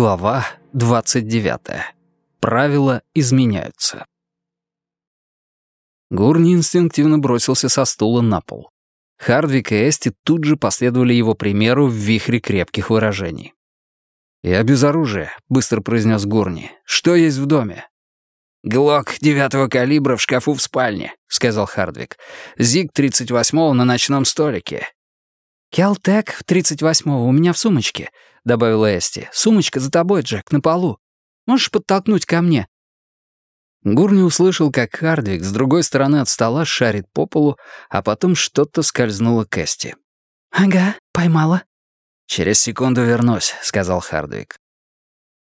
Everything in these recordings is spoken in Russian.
Глава 29. Правила изменяются. Гурни инстинктивно бросился со стула на пол. Хардвик и Эсти тут же последовали его примеру в вихре крепких выражений. «Я без оружия», — быстро произнес Гурни. «Что есть в доме?» «Глок девятого калибра в шкафу в спальне», — сказал Хардвик. «Зиг 38-го на ночном столике». «Kel-Tec 38-го у меня в сумочке», — добавила Эсти. «Сумочка за тобой, Джек, на полу. Можешь подтолкнуть ко мне?» Гурни услышал, как Хардвик с другой стороны от стола шарит по полу, а потом что-то скользнуло к Эсти. «Ага, поймала». «Через секунду вернусь», — сказал Хардвик.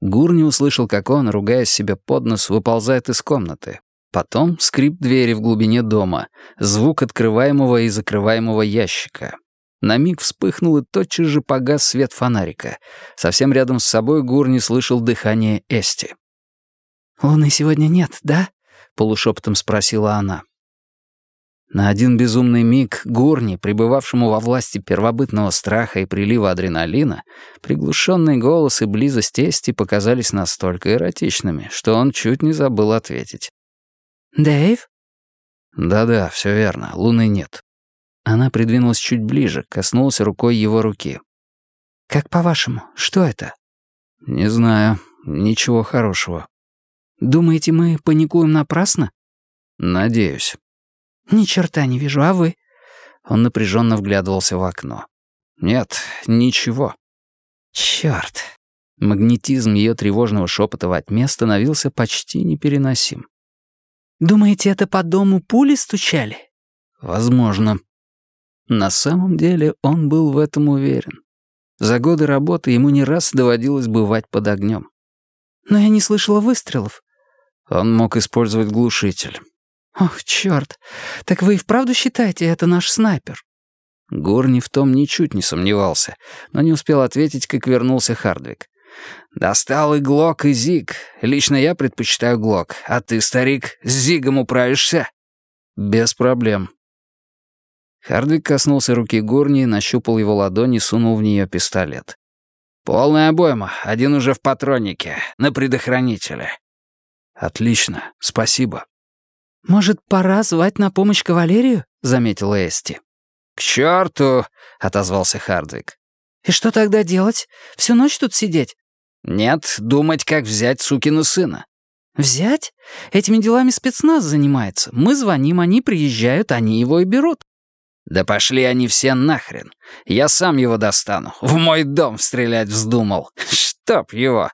Гурни услышал, как он, ругаясь себе под нос, выползает из комнаты. Потом скрип двери в глубине дома, звук открываемого и закрываемого ящика. На миг вспыхнул и тотчас же погас свет фонарика. Совсем рядом с собой Гурни слышал дыхание Эсти. «Луны сегодня нет, да?» — полушепотом спросила она. На один безумный миг Гурни, пребывавшему во власти первобытного страха и прилива адреналина, приглушенный голос и близость Эсти показались настолько эротичными, что он чуть не забыл ответить. «Дэйв?» «Да-да, все верно, луны нет». Она придвинулась чуть ближе, коснулась рукой его руки. «Как по-вашему, что это?» «Не знаю. Ничего хорошего». «Думаете, мы паникуем напрасно?» «Надеюсь». «Ни черта не вижу, а вы?» Он напряженно вглядывался в окно. «Нет, ничего». «Черт». Магнетизм ее тревожного шепота во тьме становился почти непереносим. «Думаете, это по дому пули стучали?» «Возможно». На самом деле он был в этом уверен. За годы работы ему не раз доводилось бывать под огнем. «Но я не слышала выстрелов». Он мог использовать глушитель. «Ох, черт! Так вы и вправду считаете, это наш снайпер?» Горни в том ничуть не сомневался, но не успел ответить, как вернулся Хардвик. «Достал и Глок, и Зиг. Лично я предпочитаю Глок. А ты, старик, с Зигом управишься?» «Без проблем», Хардвик коснулся руки Горни, нащупал его ладонь и сунул в нее пистолет. «Полная обойма, один уже в патроннике, на предохранителе». «Отлично, спасибо». «Может, пора звать на помощь кавалерию?» — заметила Эсти. «К черту!» — отозвался Хардвик. «И что тогда делать? Всю ночь тут сидеть?» «Нет, думать, как взять сукину сына». «Взять? Этими делами спецназ занимается. Мы звоним, они приезжают, они его и берут». «Да пошли они все нахрен. Я сам его достану. В мой дом стрелять вздумал. Чтоб его!»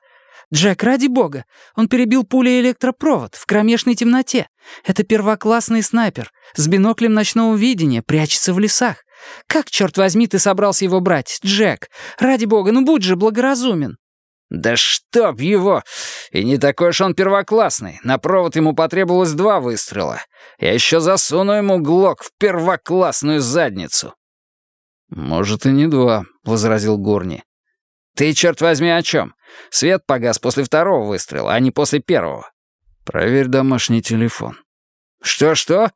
«Джек, ради бога! Он перебил пулей электропровод в кромешной темноте. Это первоклассный снайпер. С биноклем ночного видения, прячется в лесах. Как, черт возьми, ты собрался его брать, Джек? Ради бога, ну будь же благоразумен!» «Да чтоб его! И не такой уж он первоклассный. На провод ему потребовалось два выстрела. Я еще засуну ему глок в первоклассную задницу». «Может, и не два», — возразил Горни. «Ты, черт возьми, о чем? Свет погас после второго выстрела, а не после первого». «Проверь домашний телефон». «Что-что?»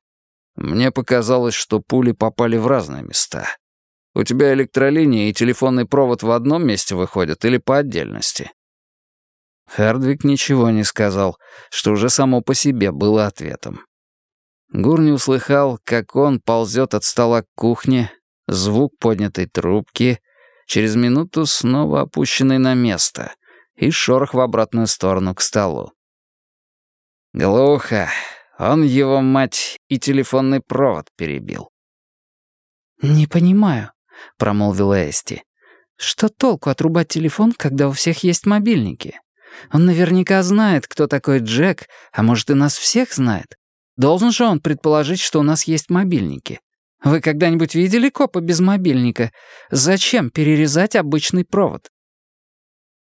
Мне показалось, что пули попали в разные места. У тебя электролиния и телефонный провод в одном месте выходят или по отдельности?» Хардвик ничего не сказал, что уже само по себе было ответом. Гурни услыхал, как он ползет от стола к кухне, звук поднятой трубки, через минуту снова опущенный на место, и шорох в обратную сторону к столу. Глухо. Он, его мать, и телефонный провод перебил. «Не понимаю», — промолвила Эсти. «Что толку отрубать телефон, когда у всех есть мобильники? Он наверняка знает, кто такой Джек, а может и нас всех знает. Должен же он предположить, что у нас есть мобильники. Вы когда-нибудь видели копа без мобильника? Зачем перерезать обычный провод?»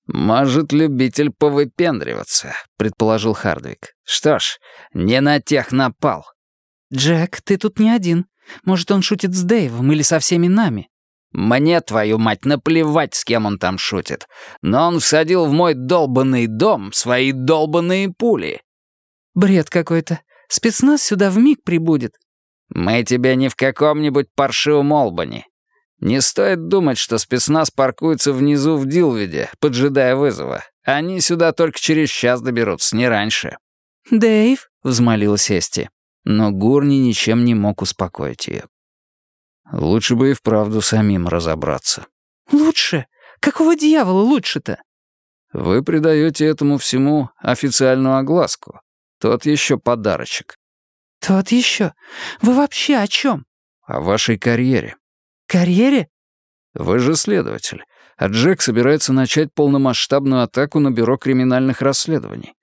«Может, любитель повыпендриваться», — предположил Хардвик. «Что ж, не на тех напал». «Джек, ты тут не один. Может, он шутит с Дэйвом или со всеми нами?» Мне, твою мать, наплевать, с кем он там шутит. Но он всадил в мой долбанный дом свои долбанные пули. Бред какой-то. Спецназ сюда вмиг прибудет. Мы тебя не в каком-нибудь паршивом Олбани. Не стоит думать, что спецназ паркуется внизу в Дилвиде, поджидая вызова. Они сюда только через час доберутся, не раньше». «Дэйв?» — взмолилась Эсти. Но Гурни ничем не мог успокоить ее. «Лучше бы и вправду самим разобраться». «Лучше? Какого дьявола лучше-то?» «Вы придаете этому всему официальную огласку. Тот еще подарочек». «Тот еще? Вы вообще о чем?» «О вашей карьере». «Карьере?» «Вы же следователь, а Джек собирается начать полномасштабную атаку на Бюро криминальных расследований.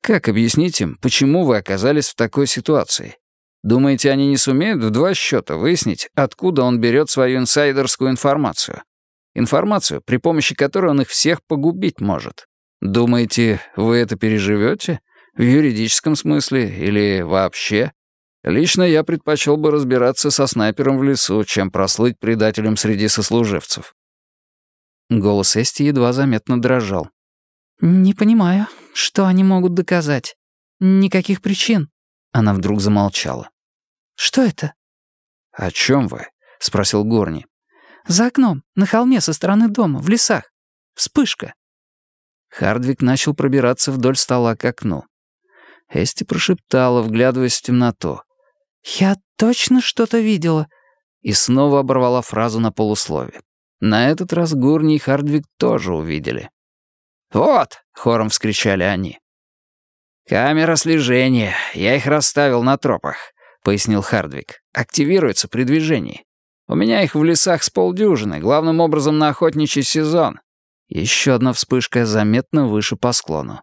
Как объяснить им, почему вы оказались в такой ситуации? Думаете, они не сумеют в два счета выяснить, откуда он берет свою инсайдерскую информацию? Информацию, при помощи которой он их всех погубить может. Думаете, вы это переживете? В юридическом смысле или вообще? Лично я предпочел бы разбираться со снайпером в лесу, чем прослыть предателем среди сослуживцев. Голос Эсти едва заметно дрожал. «Не понимаю, что они могут доказать? Никаких причин». Она вдруг замолчала. «Что это?» «О чем вы?» — спросил Горни. «За окном, на холме со стороны дома, в лесах. Вспышка». Хардвик начал пробираться вдоль стола к окну. Эсти прошептала, вглядываясь в темноту. «Я точно что-то видела». И снова оборвала фразу на полуслове. На этот раз Гурни и Хардвик тоже увидели. «Вот!» — хором вскричали они. «Камера слежения. Я их расставил на тропах», — пояснил Хардвик. «Активируется при движении. У меня их в лесах с полдюжины, главным образом на охотничий сезон». Еще одна вспышка заметно выше по склону.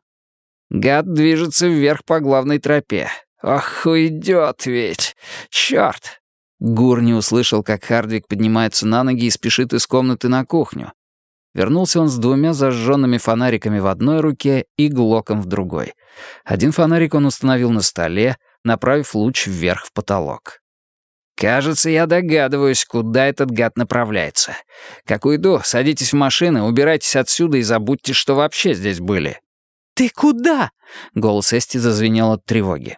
«Гад движется вверх по главной тропе. Ох, уйдет ведь! Черт!» Гур не услышал, как Хардвик поднимается на ноги и спешит из комнаты на кухню. Вернулся он с двумя зажженными фонариками в одной руке и глоком в другой. Один фонарик он установил на столе, направив луч вверх в потолок. «Кажется, я догадываюсь, куда этот гад направляется. Как уйду, садитесь в машины, убирайтесь отсюда и забудьте, что вообще здесь были». «Ты куда?» — голос Эсти зазвенел от тревоги.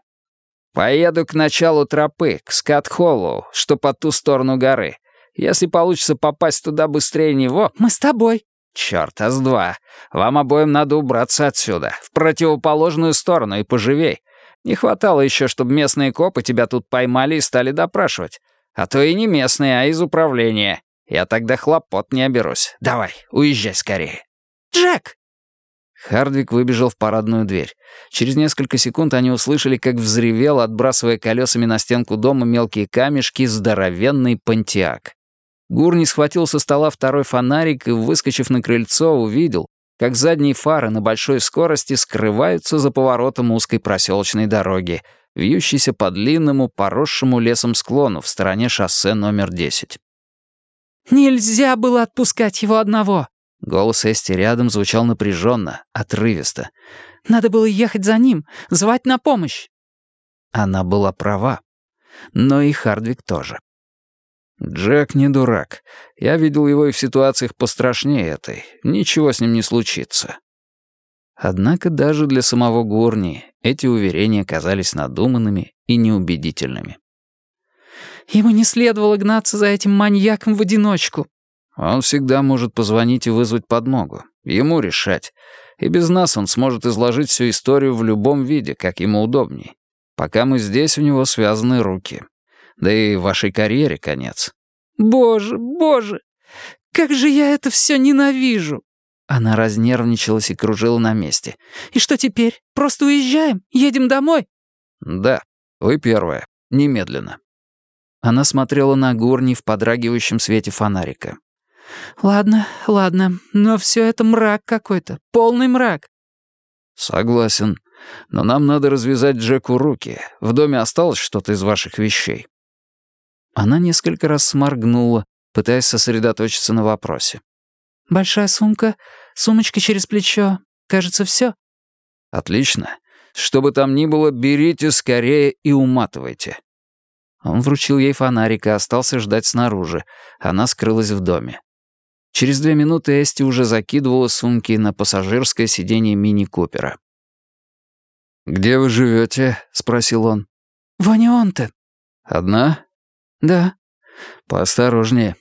«Поеду к началу тропы, к Скат-Холлоу, что по ту сторону горы. Если получится попасть туда быстрее него... Мы с тобой. Черт, а с два. Вам обоим надо убраться отсюда, в противоположную сторону и поживей. Не хватало еще, чтобы местные копы тебя тут поймали и стали допрашивать. А то и не местные, а из управления. Я тогда хлопот не оберусь. Давай, уезжай скорее. Джек! Хардвик выбежал в парадную дверь. Через несколько секунд они услышали, как взревел, отбрасывая колесами на стенку дома мелкие камешки, здоровенный понтиак. Гурни схватил со стола второй фонарик и, выскочив на крыльцо, увидел, как задние фары на большой скорости скрываются за поворотом узкой проселочной дороги, вьющейся по длинному, поросшему лесом склону в стороне шоссе номер 10. «Нельзя было отпускать его одного!» Голос Эсти рядом звучал напряженно, отрывисто. «Надо было ехать за ним, звать на помощь!» Она была права. Но и Хардвик тоже. Джек не дурак. Я видел его и в ситуациях пострашнее этой. Ничего с ним не случится. Однако даже для самого Горни эти уверения казались надуманными и неубедительными. «Ему не следовало гнаться за этим маньяком в одиночку». «Он всегда может позвонить и вызвать подмогу. Ему решать. И без нас он сможет изложить всю историю в любом виде, как ему удобней. Пока мы здесь, у него связаны руки. Да и вашей карьере конец. Боже, боже, как же я это все ненавижу. Она разнервничалась и кружила на месте. «И что теперь? Просто уезжаем? Едем домой?» «Да, вы первая. Немедленно». Она смотрела на Гурни в подрагивающем свете фонарика. «Ладно, ладно, но все это мрак какой-то, полный мрак». «Согласен. Но нам надо развязать Джеку руки. В доме осталось что-то из ваших вещей?» Она несколько раз сморгнула, пытаясь сосредоточиться на вопросе. «Большая сумка, сумочка через плечо. Кажется, все. «Отлично. Что бы там ни было, берите скорее и уматывайте». Он вручил ей фонарик и остался ждать снаружи. Она скрылась в доме. Через две минуты Эсти уже закидывала сумки на пассажирское сиденье мини-купера. «Где вы живете? спросил он. «В Анионте». «Одна?» «Да». «Поосторожнее».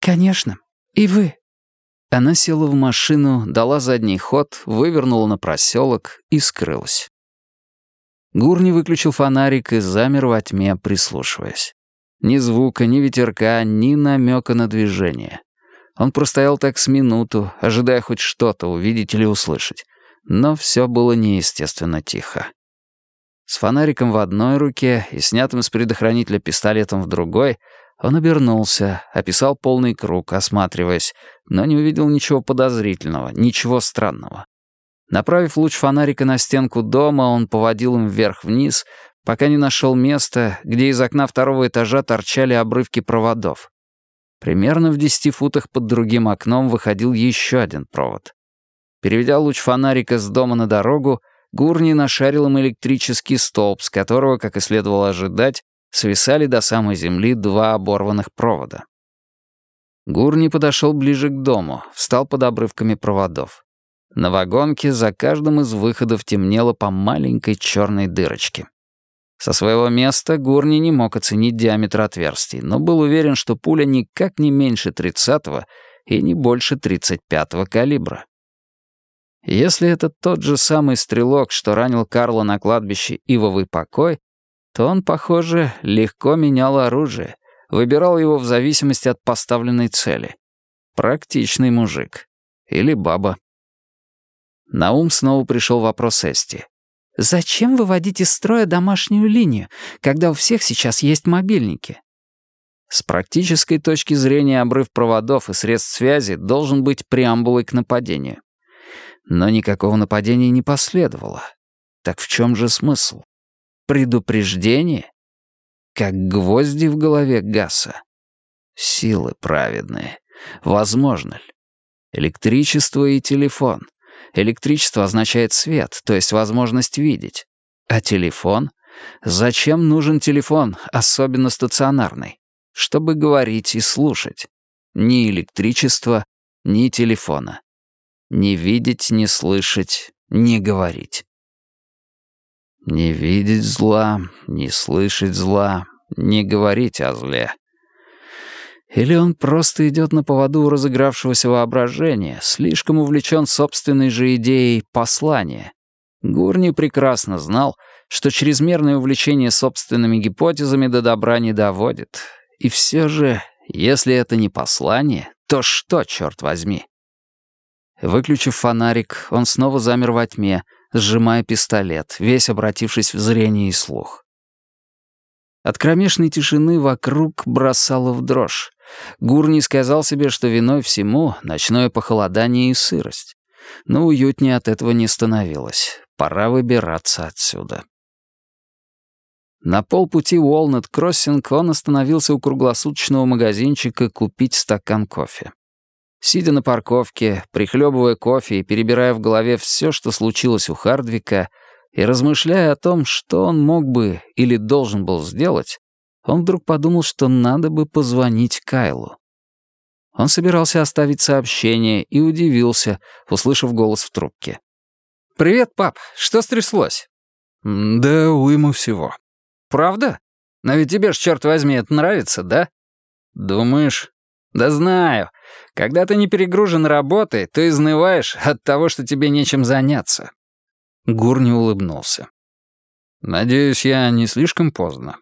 «Конечно. И вы». Она села в машину, дала задний ход, вывернула на проселок и скрылась. Гурни выключил фонарик и замер во тьме, прислушиваясь. Ни звука, ни ветерка, ни намека на движение. Он простоял так с минуту, ожидая хоть что-то увидеть или услышать. Но все было неестественно тихо. С фонариком в одной руке и снятым с предохранителя пистолетом в другой, он обернулся, описал полный круг, осматриваясь, но не увидел ничего подозрительного, ничего странного. Направив луч фонарика на стенку дома, он поводил им вверх-вниз, пока не нашел места, где из окна второго этажа торчали обрывки проводов. Примерно в десяти футах под другим окном выходил еще один провод. Переведя луч фонарика с дома на дорогу, Гурни нашарил им электрический столб, с которого, как и следовало ожидать, свисали до самой земли два оборванных провода. Гурни подошел ближе к дому, встал под обрывками проводов. На вагонке за каждым из выходов темнело по маленькой черной дырочке. Со своего места Гурни не мог оценить диаметр отверстий, но был уверен, что пуля никак не меньше 30-го и не больше 35-го калибра. Если это тот же самый стрелок, что ранил Карла на кладбище Ивовый покой, то он, похоже, легко менял оружие, выбирал его в зависимости от поставленной цели. Практичный мужик. Или баба. На ум снова пришел вопрос Эсти. «Зачем выводить из строя домашнюю линию, когда у всех сейчас есть мобильники?» С практической точки зрения обрыв проводов и средств связи должен быть преамбулой к нападению. Но никакого нападения не последовало. Так в чем же смысл? Предупреждение? Как гвозди в голове Гаса. Силы праведные. Возможно ли? Электричество и телефон. Электричество означает свет, то есть возможность видеть. А телефон? Зачем нужен телефон, особенно стационарный? Чтобы говорить и слушать. Ни электричества, ни телефона. Не видеть, не слышать, не говорить. Не видеть зла, не слышать зла, не говорить о зле. Или он просто идет на поводу разыгравшегося воображения, слишком увлечен собственной же идеей послания. Гурни прекрасно знал, что чрезмерное увлечение собственными гипотезами до добра не доводит. И все же, если это не послание, то что, черт возьми? Выключив фонарик, он снова замер во тьме, сжимая пистолет, весь обратившись в зрение и слух. От кромешной тишины вокруг бросало в дрожь. Гурни сказал себе, что виной всему ночное похолодание и сырость. Но уютнее от этого не становилось. Пора выбираться отсюда. На полпути Уолнет-Кроссинг он остановился у круглосуточного магазинчика купить стакан кофе. Сидя на парковке, прихлебывая кофе и перебирая в голове все, что случилось у Хардвика, и размышляя о том, что он мог бы или должен был сделать, он вдруг подумал, что надо бы позвонить Кайлу. Он собирался оставить сообщение и удивился, услышав голос в трубке. «Привет, пап. Что стряслось?» «Да уйма всего». «Правда? Но ведь тебе ж, черт возьми, это нравится, да?» «Думаешь?» «Да знаю. Когда ты не перегружен работой, то изнываешь от того, что тебе нечем заняться». Гурни улыбнулся. «Надеюсь, я не слишком поздно».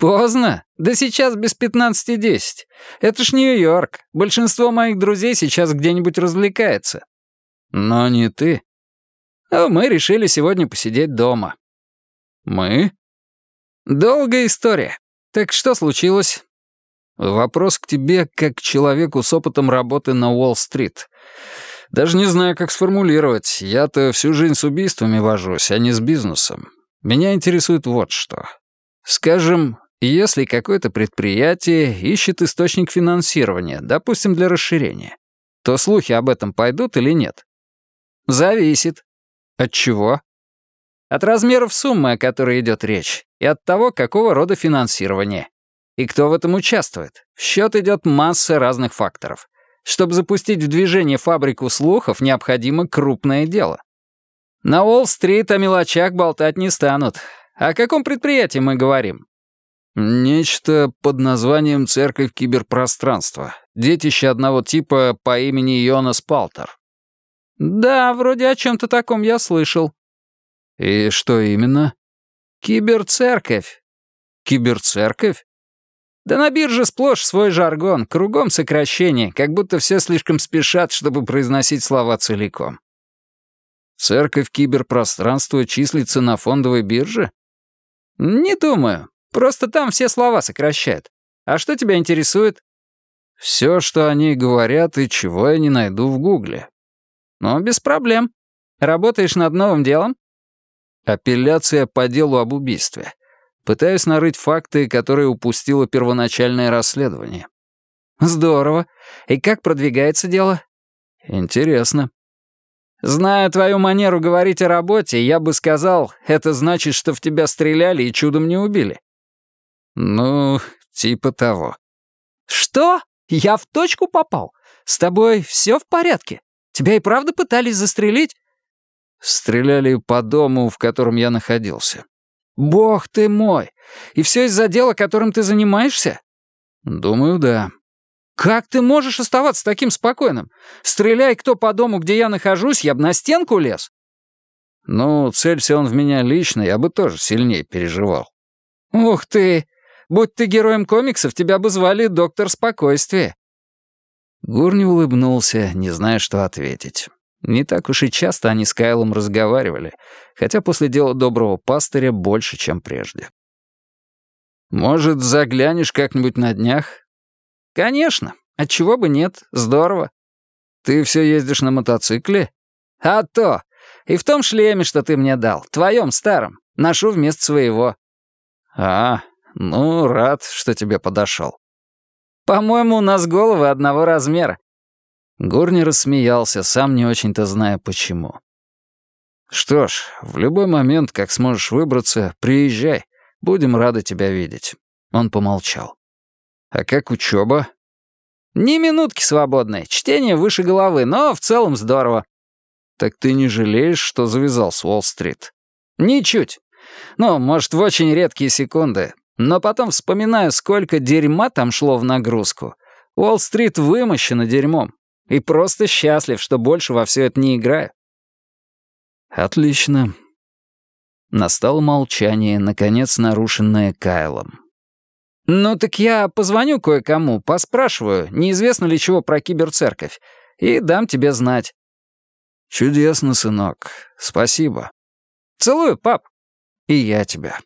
«Поздно? Да сейчас без пятнадцати десять. Это ж Нью-Йорк. Большинство моих друзей сейчас где-нибудь развлекается». «Но не ты». А мы решили сегодня посидеть дома». «Мы?» «Долгая история. Так что случилось?» Вопрос к тебе как к человеку с опытом работы на Уолл-стрит. Даже не знаю, как сформулировать. Я-то всю жизнь с убийствами вожусь, а не с бизнесом. Меня интересует вот что. Скажем, если какое-то предприятие ищет источник финансирования, допустим, для расширения, то слухи об этом пойдут или нет? Зависит. От чего? От размеров суммы, о которой идет речь, и от того, какого рода финансирование. И кто в этом участвует? В счет идет масса разных факторов. Чтобы запустить в движение фабрику слухов, необходимо крупное дело. На Уолл-стрит о мелочах болтать не станут. О каком предприятии мы говорим? Нечто под названием «Церковь киберпространства». детище одного типа по имени Йонас Палтер. Да, вроде о чем-то таком я слышал. И что именно? Киберцерковь. Киберцерковь? Да на бирже сплошь свой жаргон, кругом сокращение, как будто все слишком спешат, чтобы произносить слова целиком. Церковь киберпространства числится на фондовой бирже? Не думаю. Просто там все слова сокращают. А что тебя интересует? Все, что они говорят и чего я не найду в Гугле. Ну, без проблем. Работаешь над новым делом? Апелляция по делу об убийстве. Пытаюсь нарыть факты, которые упустило первоначальное расследование. Здорово. И как продвигается дело? Интересно. Зная твою манеру говорить о работе, я бы сказал, это значит, что в тебя стреляли и чудом не убили. Ну, типа того. Что? Я в точку попал? С тобой все в порядке? Тебя и правда пытались застрелить? Стреляли по дому, в котором я находился. Бог ты мой! И все из-за дела, которым ты занимаешься? Думаю, да. Как ты можешь оставаться таким спокойным? Стреляй кто по дому, где я нахожусь, я бы на стенку лез. Ну, целься он в меня лично, я бы тоже сильнее переживал. Ух ты! Будь ты героем комиксов, тебя бы звали Доктор Спокойствие. Гурни улыбнулся, не зная, что ответить. Не так уж и часто они с Кайлом разговаривали, хотя после дела доброго пастыря больше, чем прежде. «Может, заглянешь как-нибудь на днях?» «Конечно. Отчего бы нет. Здорово». «Ты все ездишь на мотоцикле?» «А то. И в том шлеме, что ты мне дал, твоем старом. Ношу вместо своего». «А, ну, рад, что тебе подошел». «По-моему, у нас головы одного размера». Горни рассмеялся, сам не очень-то зная почему. «Что ж, в любой момент, как сможешь выбраться, приезжай. Будем рады тебя видеть». Он помолчал. «А как учеба?» «Ни минутки свободной. Чтение выше головы, но в целом здорово». «Так ты не жалеешь, что завязал с Уолл-стрит?» «Ничуть. Ну, может, в очень редкие секунды. Но потом вспоминаю, сколько дерьма там шло в нагрузку. Уолл-стрит вымощена дерьмом. И просто счастлив, что больше во все это не играю». «Отлично». Настало молчание, наконец нарушенное Кайлом. «Ну так я позвоню кое-кому, поспрашиваю, неизвестно ли чего про киберцерковь, и дам тебе знать». «Чудесно, сынок. Спасибо». «Целую, пап». «И я тебя».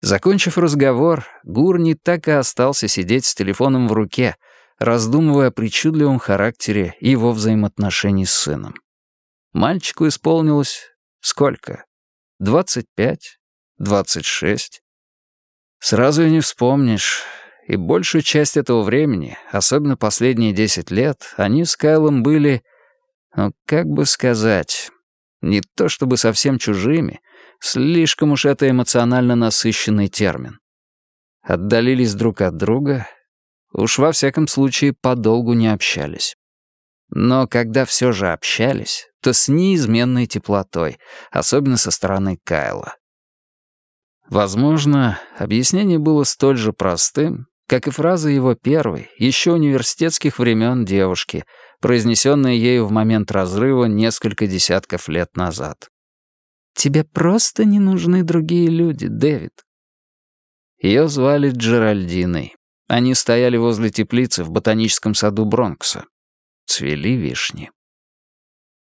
Закончив разговор, Гурни так и остался сидеть с телефоном в руке, раздумывая о причудливом характере его взаимоотношений с сыном. Мальчику исполнилось сколько? Двадцать пять? Двадцать шесть? Сразу и не вспомнишь. И большую часть этого времени, особенно последние десять лет, они с Кайлом были, ну, как бы сказать, не то чтобы совсем чужими, слишком уж это эмоционально насыщенный термин. Отдалились друг от друга, уж во всяком случае подолгу не общались. Но когда все же общались, то с неизменной теплотой, особенно со стороны Кайла. Возможно, объяснение было столь же простым, как и фраза его первой, еще университетских времен девушки, произнесенная ею в момент разрыва несколько десятков лет назад. «Тебе просто не нужны другие люди, Дэвид». Ее звали Джеральдиной. Они стояли возле теплицы в ботаническом саду Бронкса. Цвели вишни.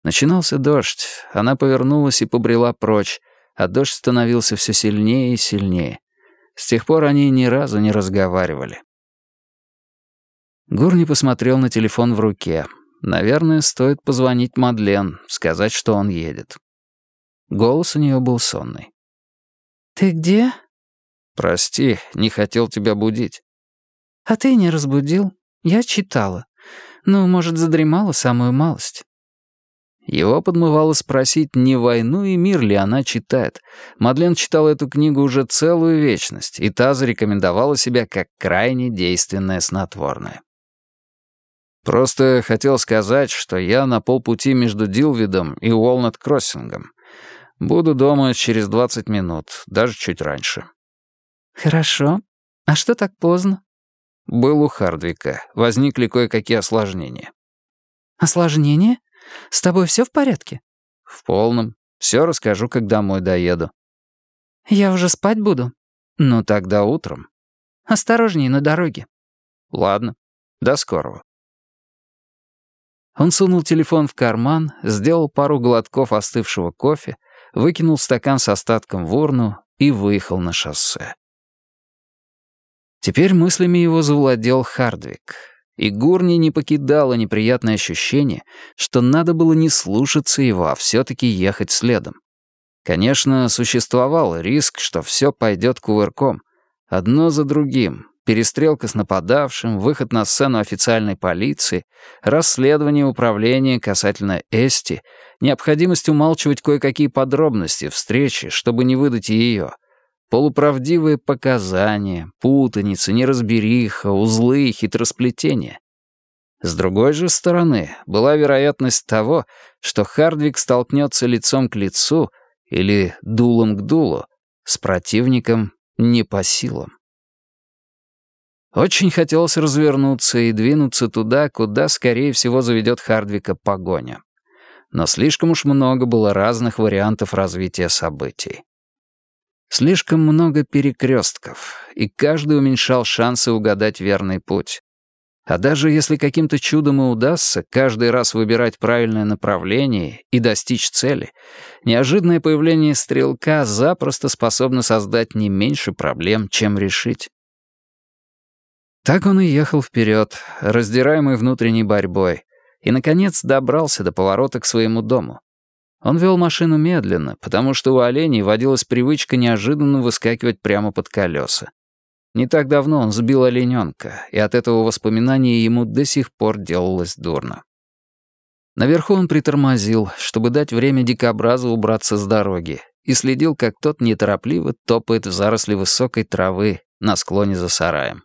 Начинался дождь. Она повернулась и побрела прочь, а дождь становился все сильнее и сильнее. С тех пор они ни разу не разговаривали. Гурни посмотрел на телефон в руке. Наверное, стоит позвонить Мадлен, сказать, что он едет. Голос у нее был сонный. «Ты где?» «Прости, не хотел тебя будить». «А ты не разбудил? Я читала. Ну, может, задремала самую малость». Его подмывало спросить, не «Войну и мир» ли она читает. Мадлен читала эту книгу уже целую вечность, и та зарекомендовала себя как крайне действенное снотворное. Просто хотел сказать, что я на полпути между Дилвидом и Уолнет-Кроссингом. Буду дома через 20 минут, даже чуть раньше. Хорошо. А что так поздно? Был у Хардвика. Возникли кое-какие осложнения. «Осложнения? С тобой все в порядке?» «В полном. Все расскажу, когда домой доеду». «Я уже спать буду». «Ну, тогда утром». «Осторожней на дороге». «Ладно. До скорого». Он сунул телефон в карман, сделал пару глотков остывшего кофе, выкинул стакан с остатком в урну и выехал на шоссе. Теперь мыслями его завладел Хардвик. И Гурни не покидало неприятное ощущение, что надо было не слушаться его, а все-таки ехать следом. Конечно, существовал риск, что все пойдет кувырком. Одно за другим. Перестрелка с нападавшим, выход на сцену официальной полиции, расследование управления касательно Эсти, необходимость умалчивать кое-какие подробности встречи, чтобы не выдать ее — Полуправдивые показания, путаница, неразбериха, узлы, хитросплетения. С другой же стороны, была вероятность того, что Хардвик столкнется лицом к лицу или дулом к дулу с противником не по силам. Очень хотелось развернуться и двинуться туда, куда, скорее всего, заведет Хардвика погоня. Но слишком уж много было разных вариантов развития событий. Слишком много перекрестков, и каждый уменьшал шансы угадать верный путь. А даже если каким-то чудом и удастся каждый раз выбирать правильное направление и достичь цели, неожиданное появление стрелка запросто способно создать не меньше проблем, чем решить. Так он и ехал вперед, раздираемый внутренней борьбой, и, наконец, добрался до поворота к своему дому. Он вел машину медленно, потому что у оленей водилась привычка неожиданно выскакивать прямо под колеса. Не так давно он сбил олененка, и от этого воспоминания ему до сих пор делалось дурно. Наверху он притормозил, чтобы дать время дикобразу убраться с дороги, и следил, как тот неторопливо топает в заросли высокой травы на склоне за сараем.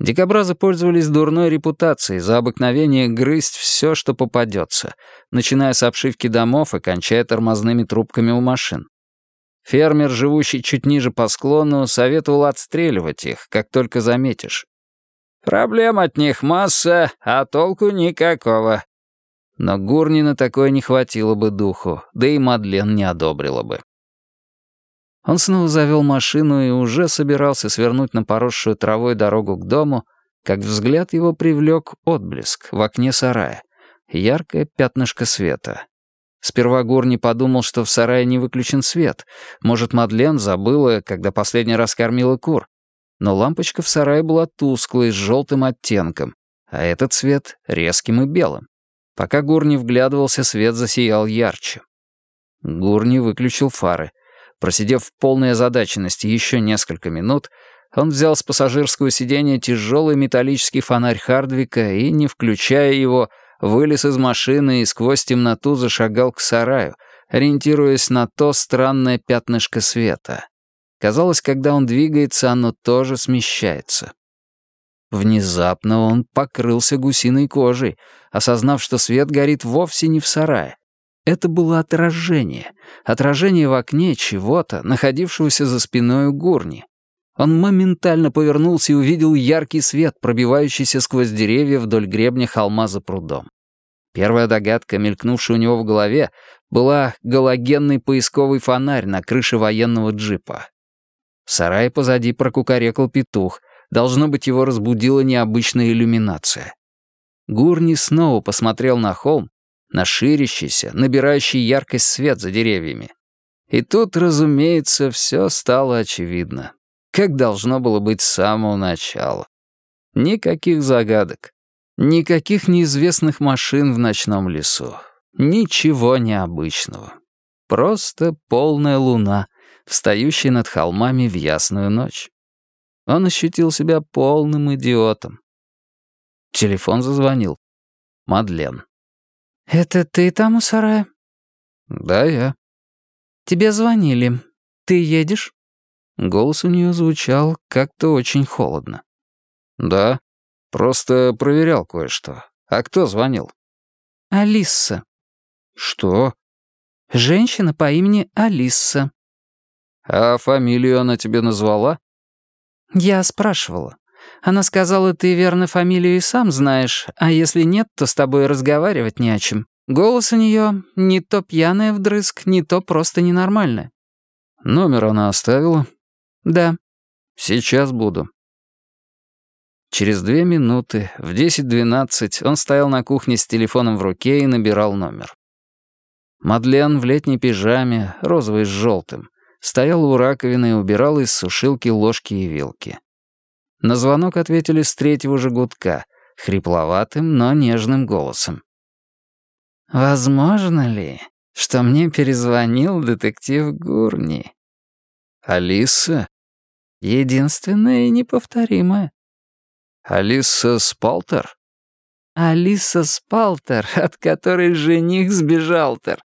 Дикобразы пользовались дурной репутацией за обыкновение грызть все, что попадется, начиная с обшивки домов и кончая тормозными трубками у машин. Фермер, живущий чуть ниже по склону, советовал отстреливать их, как только заметишь. «Проблем от них масса, а толку никакого». Но Гурнина такое не хватило бы духу, да и Мадлен не одобрила бы. Он снова завел машину и уже собирался свернуть на поросшую травой дорогу к дому, как взгляд его привлек отблеск в окне сарая. Яркое пятнышко света. Сперва Гурни подумал, что в сарае не выключен свет. Может, Мадлен забыла, когда последний раз кормила кур. Но лампочка в сарае была тусклой, с желтым оттенком, а этот цвет — резким и белым. Пока Гурни вглядывался, свет засиял ярче. Гурни выключил фары. Просидев в полной озадаченности еще несколько минут, он взял с пассажирского сиденья тяжелый металлический фонарь Хардвика и, не включая его, вылез из машины и сквозь темноту зашагал к сараю, ориентируясь на то странное пятнышко света. Казалось, когда он двигается, оно тоже смещается. Внезапно он покрылся гусиной кожей, осознав, что свет горит вовсе не в сарае, это было отражение. Отражение в окне чего-то, находившегося за спиной у Гурни. Он моментально повернулся и увидел яркий свет, пробивающийся сквозь деревья вдоль гребня холма за прудом. Первая догадка, мелькнувшая у него в голове, была галогенный поисковый фонарь на крыше военного джипа. В сарае позади прокукарекал петух. Должно быть, его разбудила необычная иллюминация. Гурни снова посмотрел на холм на ширящийся, набирающий яркость свет за деревьями. И тут, разумеется, все стало очевидно. Как должно было быть с самого начала. Никаких загадок. Никаких неизвестных машин в ночном лесу. Ничего необычного. Просто полная луна, встающая над холмами в ясную ночь. Он ощутил себя полным идиотом. Телефон зазвонил. Мадлен. «Это ты там у сарая?» «Да, я». «Тебе звонили. Ты едешь?» Голос у нее звучал как-то очень холодно. «Да, просто проверял кое-что. А кто звонил?» «Алисса». «Что?» «Женщина по имени Алисса». «А фамилию она тебе назвала?» «Я спрашивала. Она сказала, ты верно фамилию и сам знаешь, а если нет, то с тобой разговаривать не о чем. Голос у нее не то пьяная вдрызг, не то просто ненормальная». «Номер она оставила?» «Да». «Сейчас буду». Через две минуты, в 10-12, он стоял на кухне с телефоном в руке и набирал номер. Мадлен в летней пижаме, розовой с желтым, стояла у раковины и убирала из сушилки ложки и вилки. На звонок ответили с третьего же гудка, хрипловатым, но нежным голосом. «Возможно ли, что мне перезвонил детектив Гурни?» «Алиса?» «Единственная и неповторимая». «Алиса Спалтер?» «Алиса Спалтер, от которой жених сбежал-тер».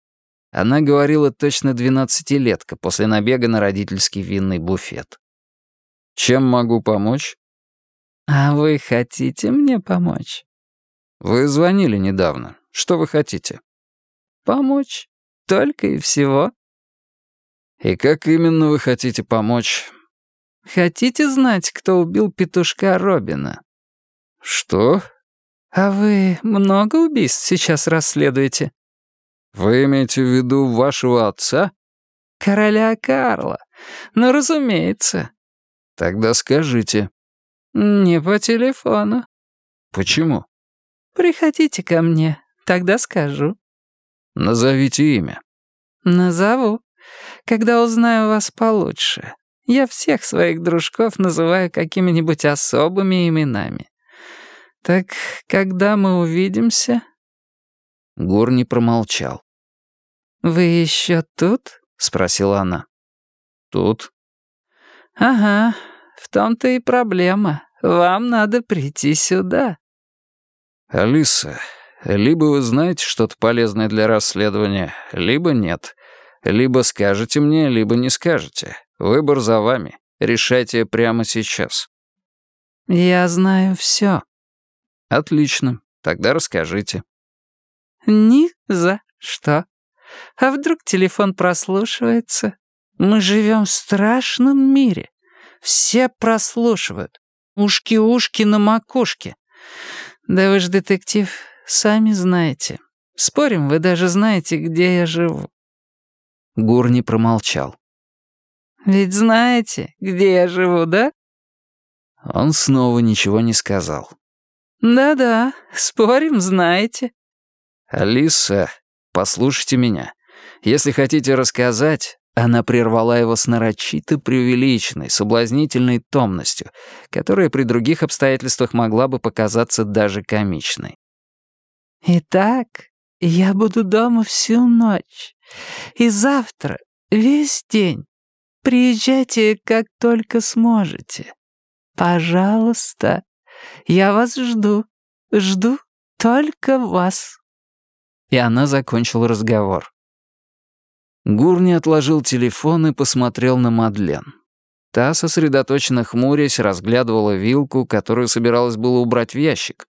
Она говорила точно двенадцатилетка после набега на родительский винный буфет. «Чем могу помочь?» «А вы хотите мне помочь?» «Вы звонили недавно. Что вы хотите?» «Помочь. Только и всего». «И как именно вы хотите помочь?» «Хотите знать, кто убил петушка Робина?» «Что?» «А вы много убийств сейчас расследуете?» «Вы имеете в виду вашего отца?» «Короля Карла. Ну, разумеется». «Тогда скажите». «Не по телефону». «Почему?» «Приходите ко мне, тогда скажу». «Назовите имя». «Назову, когда узнаю вас получше. Я всех своих дружков называю какими-нибудь особыми именами. Так когда мы увидимся?» Гурни промолчал. «Вы еще тут?» — спросила она. «Тут». «Ага, в том-то и проблема. Вам надо прийти сюда». «Алиса, либо вы знаете что-то полезное для расследования, либо нет. Либо скажете мне, либо не скажете. Выбор за вами. Решайте прямо сейчас». «Я знаю все». «Отлично. Тогда расскажите». «Ни за что. А вдруг телефон прослушивается? Мы живем в страшном мире. Все прослушивают. Ушки-ушки на макушке. Да вы ж детектив, сами знаете. Спорим, вы даже знаете, где я живу». Гурни промолчал. «Ведь знаете, где я живу, да?» Он снова ничего не сказал. «Да-да, спорим, знаете». «Алиса, послушайте меня. Если хотите рассказать...» Она прервала его с нарочито преувеличенной, соблазнительной томностью, которая при других обстоятельствах могла бы показаться даже комичной. «Итак, я буду дома всю ночь. И завтра весь день. Приезжайте, как только сможете. Пожалуйста, я вас жду. Жду только вас» и она закончила разговор. Гурни отложил телефон и посмотрел на Мадлен. Та, сосредоточенно хмурясь, разглядывала вилку, которую собиралась было убрать в ящик.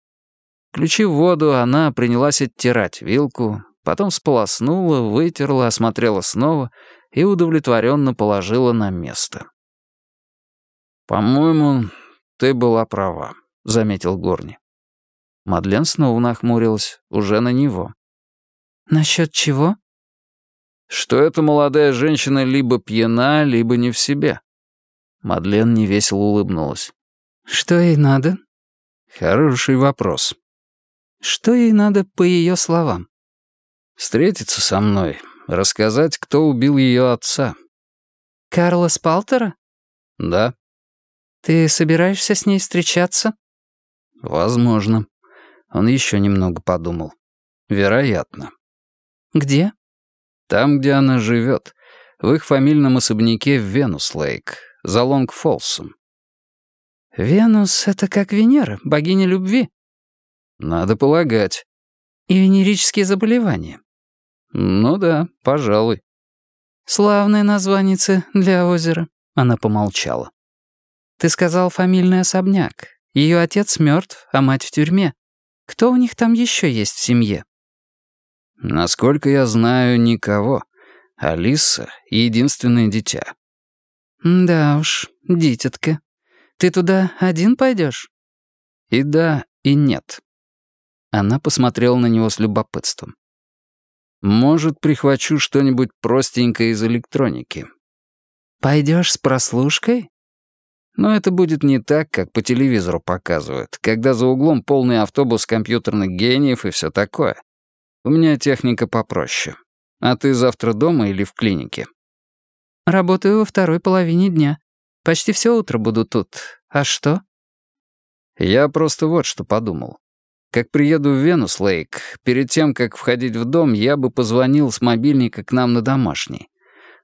Включив воду, она принялась оттирать вилку, потом сполоснула, вытерла, осмотрела снова и удовлетворенно положила на место. «По-моему, ты была права», — заметил Горни. Мадлен снова нахмурилась, уже на него. «Насчет чего?» «Что эта молодая женщина либо пьяна, либо не в себе». Мадлен невесело улыбнулась. «Что ей надо?» «Хороший вопрос». «Что ей надо по ее словам?» «Встретиться со мной, рассказать, кто убил ее отца». «Карла Спалтера?» «Да». «Ты собираешься с ней встречаться?» «Возможно». Он еще немного подумал. «Вероятно». «Где?» «Там, где она живет, в их фамильном особняке в Венус-Лейк, за Лонг-Фолсом». «Венус — это как Венера, богиня любви?» «Надо полагать». «И венерические заболевания?» «Ну да, пожалуй». «Славное названице для озера», — она помолчала. «Ты сказал фамильный особняк. Ее отец мертв, а мать в тюрьме. Кто у них там еще есть в семье?» Насколько я знаю, никого. Алиса — единственное дитя. Да уж, дитятка. Ты туда один пойдешь? И да, и нет. Она посмотрела на него с любопытством. «Может, прихвачу что-нибудь простенькое из электроники». «Пойдешь с прослушкой?» Но это будет не так, как по телевизору показывают, когда за углом полный автобус компьютерных гениев и все такое. У меня техника попроще. А ты завтра дома или в клинике? Работаю во второй половине дня. Почти все утро буду тут. А что? Я просто вот что подумал. Как приеду в Венус Лейк, перед тем, как входить в дом, я бы позвонил с мобильника к нам на домашний.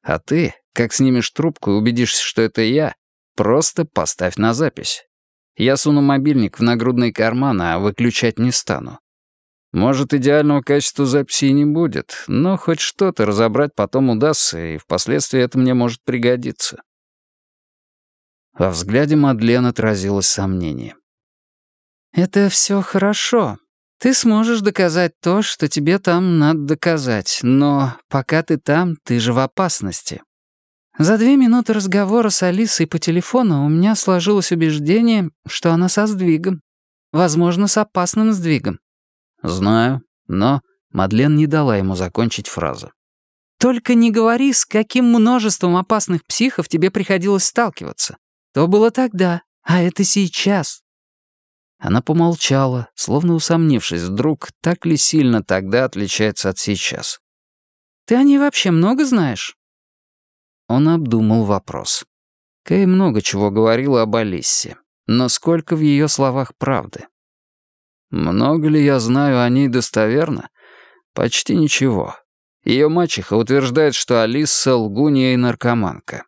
А ты, как снимешь трубку и убедишься, что это я, Просто поставь на запись. Я суну мобильник в нагрудный карман, а выключать не стану. Может, идеального качества записи не будет, но хоть что-то разобрать потом удастся, и впоследствии это мне может пригодиться. Во взгляде Мадлен отразилось сомнение. «Это все хорошо. Ты сможешь доказать то, что тебе там надо доказать, но пока ты там, ты же в опасности. За две минуты разговора с Алисой по телефону у меня сложилось убеждение, что она со сдвигом. Возможно, с опасным сдвигом. «Знаю, но...» Мадлен не дала ему закончить фразу. «Только не говори, с каким множеством опасных психов тебе приходилось сталкиваться. То было тогда, а это сейчас». Она помолчала, словно усомнившись вдруг, так ли сильно тогда отличается от сейчас. «Ты о ней вообще много знаешь?» Он обдумал вопрос. Кэй много чего говорила об Алиссе, но сколько в ее словах правды? Много ли я знаю о ней достоверно? Почти ничего. Ее мачеха утверждает, что Алиса — лгунья и наркоманка.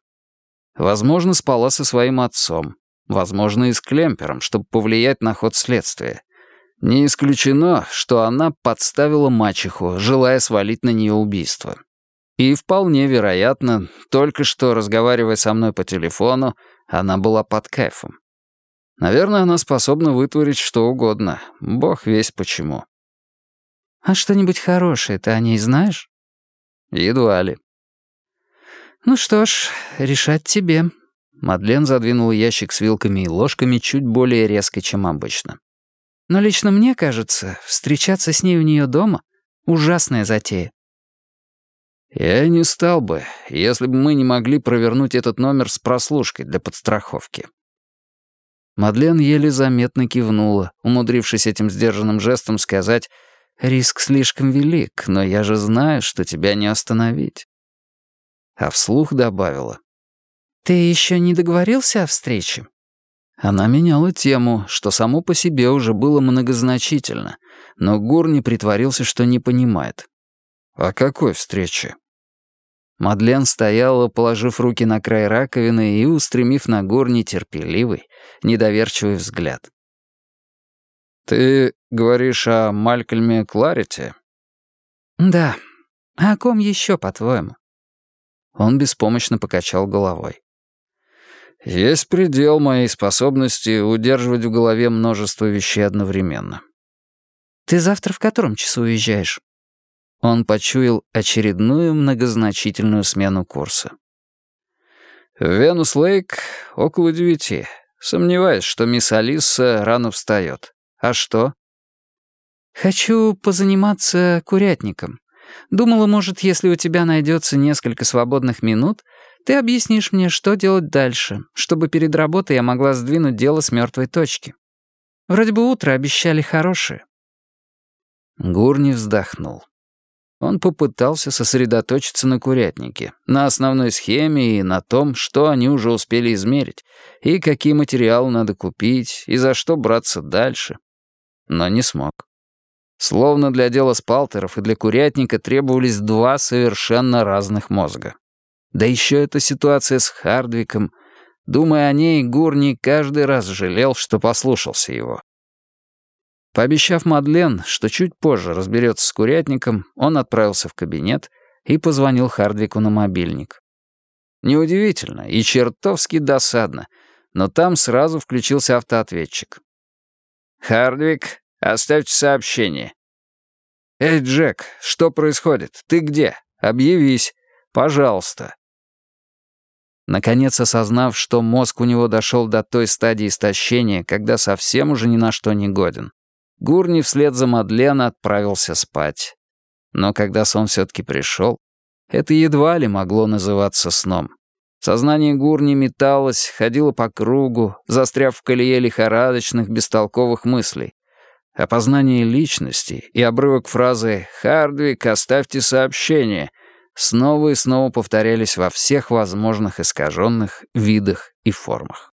Возможно, спала со своим отцом. Возможно, и с Клемпером, чтобы повлиять на ход следствия. Не исключено, что она подставила мачеху, желая свалить на нее убийство. И вполне вероятно, только что, разговаривая со мной по телефону, она была под кайфом. Наверное, она способна вытворить что угодно. Бог весь почему. «А что-нибудь хорошее ты о ней знаешь?» «Едва ли». «Ну что ж, решать тебе». Мадлен задвинул ящик с вилками и ложками чуть более резко, чем обычно. «Но лично мне кажется, встречаться с ней у нее дома — ужасная затея. «Я не стал бы, если бы мы не могли провернуть этот номер с прослушкой для подстраховки». Мадлен еле заметно кивнула, умудрившись этим сдержанным жестом сказать «Риск слишком велик, но я же знаю, что тебя не остановить». А вслух добавила «Ты еще не договорился о встрече?» Она меняла тему, что само по себе уже было многозначительно, но Гурни притворился, что не понимает. «О какой встрече?» Мадлен стояла, положив руки на край раковины и устремив на гор нетерпеливый, недоверчивый взгляд. «Ты говоришь о Малькольме Кларите?» «Да. А о ком еще, по-твоему?» Он беспомощно покачал головой. «Есть предел моей способности удерживать в голове множество вещей одновременно». «Ты завтра в котором часу уезжаешь?» Он почуял очередную многозначительную смену курса. «Венус Лейк около девяти. Сомневаюсь, что мисс Алиса рано встает. А что?» «Хочу позаниматься курятником. Думала, может, если у тебя найдется несколько свободных минут, ты объяснишь мне, что делать дальше, чтобы перед работой я могла сдвинуть дело с мертвой точки. Вроде бы утро обещали хорошее». Гурни вздохнул. Он попытался сосредоточиться на курятнике, на основной схеме и на том, что они уже успели измерить, и какие материалы надо купить, и за что браться дальше. Но не смог. Словно для дела спалтеров и для курятника требовались два совершенно разных мозга. Да еще эта ситуация с Хардвиком. Думая о ней, Гурни каждый раз жалел, что послушался его. Пообещав Мадлен, что чуть позже разберется с курятником, он отправился в кабинет и позвонил Хардвику на мобильник. Неудивительно и чертовски досадно, но там сразу включился автоответчик. «Хардвик, оставьте сообщение». «Эй, Джек, что происходит? Ты где? Объявись. Пожалуйста». Наконец осознав, что мозг у него дошел до той стадии истощения, когда совсем уже ни на что не годен, Гурни вслед за Мадлен отправился спать. Но когда сон все-таки пришел, это едва ли могло называться сном. Сознание Гурни металось, ходило по кругу, застряв в колее лихорадочных, бестолковых мыслей. Опознание личности и обрывок фразы «Хардвик, оставьте сообщение» снова и снова повторялись во всех возможных искаженных видах и формах.